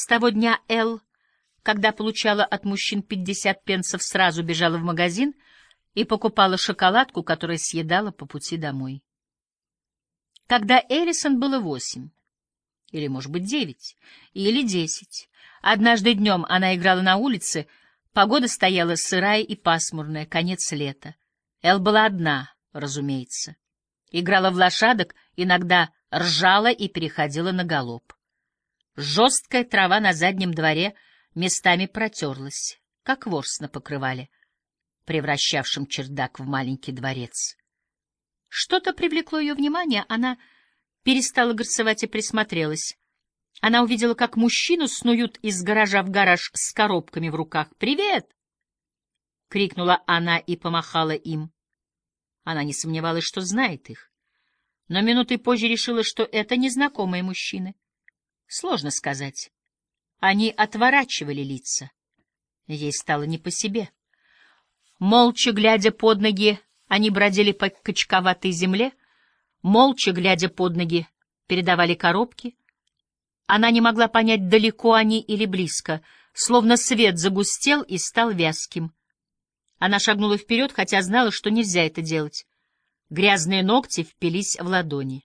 С того дня Эл, когда получала от мужчин 50 пенсов, сразу бежала в магазин и покупала шоколадку, которую съедала по пути домой. Когда Эллисон было восемь, или, может быть, девять, или десять, однажды днем она играла на улице, погода стояла сырая и пасмурная, конец лета. Эл была одна, разумеется. Играла в лошадок, иногда ржала и переходила на галоп. Жесткая трава на заднем дворе местами протерлась, как ворс на покрывале, превращавшем чердак в маленький дворец. Что-то привлекло ее внимание, она перестала горцевать и присмотрелась. Она увидела, как мужчину снуют из гаража в гараж с коробками в руках. «Привет!» — крикнула она и помахала им. Она не сомневалась, что знает их, но минутой позже решила, что это незнакомые мужчины. Сложно сказать. Они отворачивали лица. Ей стало не по себе. Молча глядя под ноги, они бродили по качковатой земле, молча, глядя под ноги, передавали коробки. Она не могла понять, далеко они или близко, словно свет загустел и стал вязким. Она шагнула вперед, хотя знала, что нельзя это делать. Грязные ногти впились в ладони.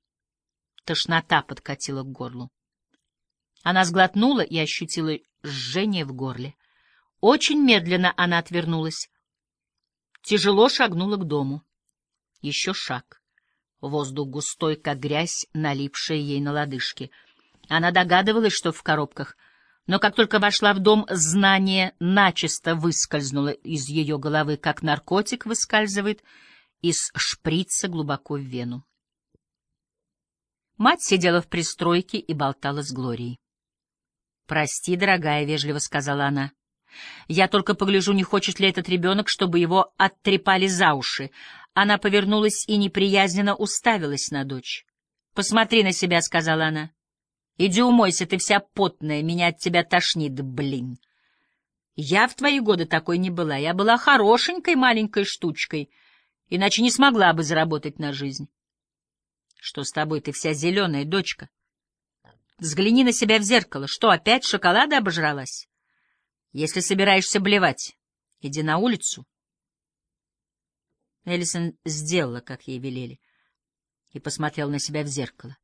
Тошнота подкатила к горлу. Она сглотнула и ощутила жжение в горле. Очень медленно она отвернулась. Тяжело шагнула к дому. Еще шаг. Воздух густой, как грязь, налипшая ей на лодыжки. Она догадывалась, что в коробках, но как только вошла в дом, знание начисто выскользнуло из ее головы, как наркотик выскальзывает из шприца глубоко в вену. Мать сидела в пристройке и болтала с Глорией. «Прости, дорогая», — вежливо сказала она. Я только погляжу, не хочет ли этот ребенок, чтобы его оттрепали за уши. Она повернулась и неприязненно уставилась на дочь. «Посмотри на себя», — сказала она. «Иди умойся, ты вся потная, меня от тебя тошнит, блин». Я в твои годы такой не была. Я была хорошенькой маленькой штучкой, иначе не смогла бы заработать на жизнь. Что с тобой? Ты вся зеленая, дочка. Взгляни на себя в зеркало. Что, опять шоколада обожралась? Если собираешься блевать, иди на улицу. Эллисон сделала, как ей велели, и посмотрела на себя в зеркало.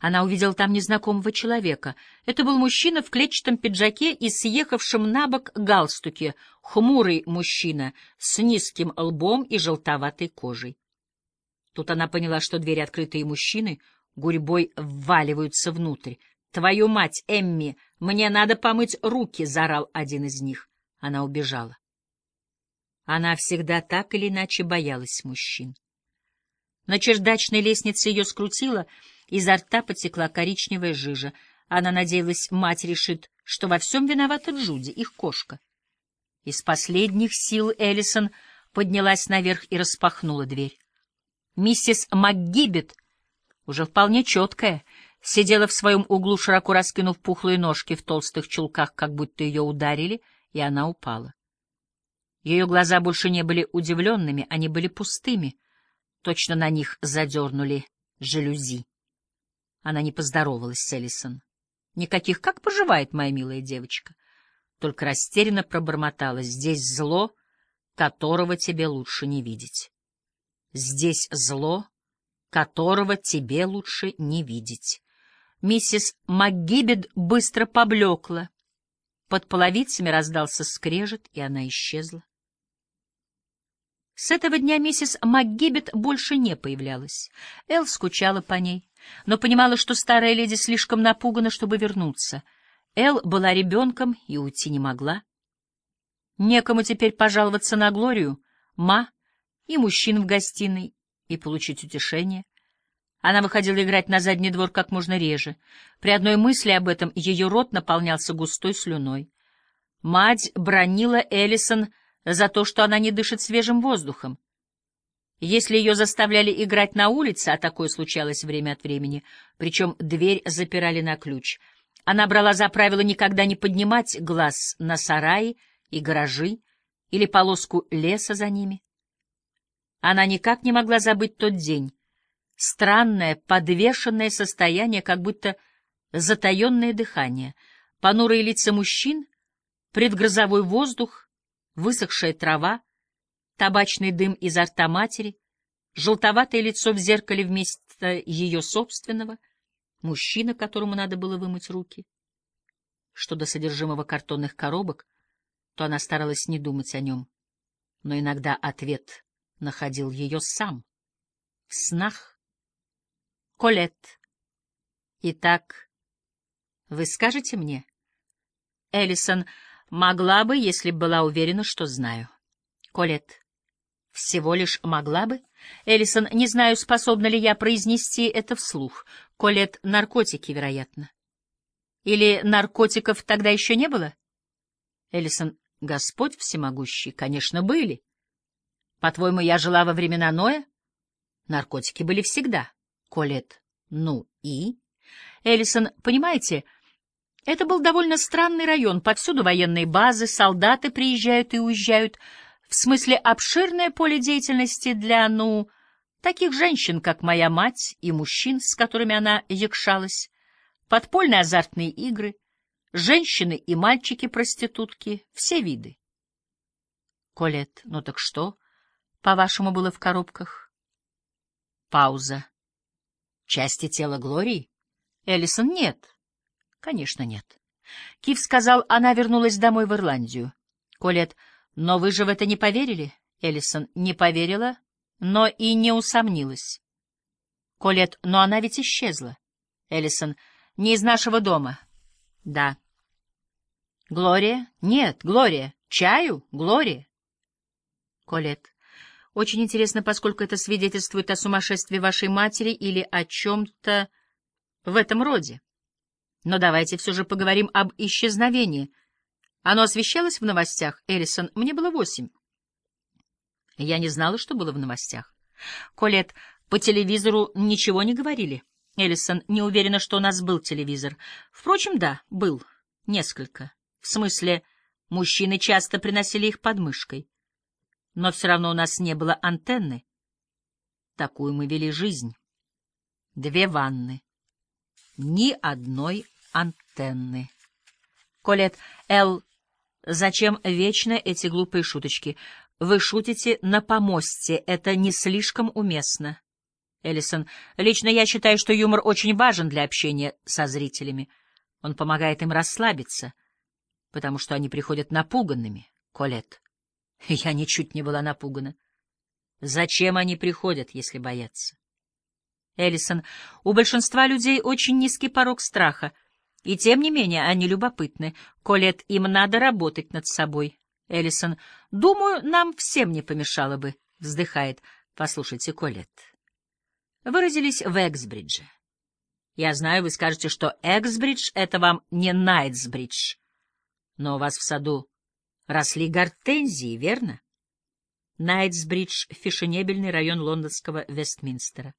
Она увидела там незнакомого человека. Это был мужчина в клетчатом пиджаке и съехавшем на бок галстуке, хмурый мужчина с низким лбом и желтоватой кожей. Тут она поняла, что двери, открытые мужчины, гурьбой вваливаются внутрь. «Твою мать, Эмми, мне надо помыть руки!» — заорал один из них. Она убежала. Она всегда так или иначе боялась мужчин. На чердачной лестнице ее скрутило, изо рта потекла коричневая жижа. Она надеялась, мать решит, что во всем виновата Джуди, их кошка. Из последних сил Эллисон поднялась наверх и распахнула дверь. Миссис МакГиббет, уже вполне четкая, сидела в своем углу, широко раскинув пухлые ножки в толстых чулках, как будто ее ударили, и она упала. Ее глаза больше не были удивленными, они были пустыми. Точно на них задернули жалюзи. Она не поздоровалась с Эллисон. Никаких «как поживает моя милая девочка?» Только растерянно пробормотала. «Здесь зло, которого тебе лучше не видеть. Здесь зло, которого тебе лучше не видеть». Миссис МакГиббет быстро поблекла. Под половицами раздался скрежет, и она исчезла. С этого дня миссис МакГиббет больше не появлялась. Эл скучала по ней, но понимала, что старая леди слишком напугана, чтобы вернуться. Эл была ребенком и уйти не могла. Некому теперь пожаловаться на Глорию, ма и мужчин в гостиной и получить утешение. Она выходила играть на задний двор как можно реже. При одной мысли об этом ее рот наполнялся густой слюной. Мать бронила Эллисон за то, что она не дышит свежим воздухом. Если ее заставляли играть на улице, а такое случалось время от времени, причем дверь запирали на ключ, она брала за правило никогда не поднимать глаз на сараи и гаражи или полоску леса за ними. Она никак не могла забыть тот день, странное, подвешенное состояние, как будто затаенное дыхание. Понурые лица мужчин, предгрозовой воздух, высохшая трава, табачный дым изо рта матери, желтоватое лицо в зеркале вместо ее собственного, мужчина, которому надо было вымыть руки. Что до содержимого картонных коробок, то она старалась не думать о нем, но иногда ответ находил ее сам, в снах. Колет. Итак, вы скажете мне? Эллисон могла бы, если б была уверена, что знаю. Колет. Всего лишь могла бы? Эллисон, не знаю, способна ли я произнести это вслух. Колет, наркотики, вероятно. Или наркотиков тогда еще не было? Эллисон, Господь всемогущий, конечно, были. По-твоему, я жила во времена Ноя? Наркотики были всегда. Колет, ну и? Эллисон, понимаете, это был довольно странный район. Повсюду военные базы, солдаты приезжают и уезжают — в смысле обширное поле деятельности для, ну, таких женщин, как моя мать, и мужчин, с которыми она якшалась, подпольные азартные игры, женщины и мальчики-проститутки, все виды. Колет, ну так что, по-вашему, было в коробках? Пауза. Части тела Глории? Эллисон, нет. Конечно, нет. Кив сказал, она вернулась домой в Ирландию. Колет, но вы же в это не поверили? Эллисон не поверила, но и не усомнилась. Колет, но она ведь исчезла. Эллисон, не из нашего дома. Да. Глория? Нет, Глория. Чаю? Глория. Колет. Очень интересно, поскольку это свидетельствует о сумасшествии вашей матери или о чем-то в этом роде. Но давайте все же поговорим об исчезновении. Оно освещалось в новостях, Эллисон. Мне было восемь. Я не знала, что было в новостях. Колет, по телевизору ничего не говорили. Эллисон, не уверена, что у нас был телевизор. Впрочем, да, был. Несколько. В смысле, мужчины часто приносили их под мышкой. Но все равно у нас не было антенны. Такую мы вели жизнь. Две ванны. Ни одной антенны. Колет, Эл Зачем вечно эти глупые шуточки? Вы шутите на помосте, это не слишком уместно. Эллисон, лично я считаю, что юмор очень важен для общения со зрителями. Он помогает им расслабиться, потому что они приходят напуганными. Колет, я ничуть не была напугана. Зачем они приходят, если боятся? Эллисон, у большинства людей очень низкий порог страха. И тем не менее они любопытны. Колет, им надо работать над собой. Эллисон, думаю, нам всем не помешало бы, вздыхает. Послушайте, Колет. Выразились в Эксбридже. Я знаю, вы скажете, что Эксбридж — это вам не Найтсбридж. Но у вас в саду росли гортензии, верно? Найтсбридж — фешенебельный район лондонского Вестминстера.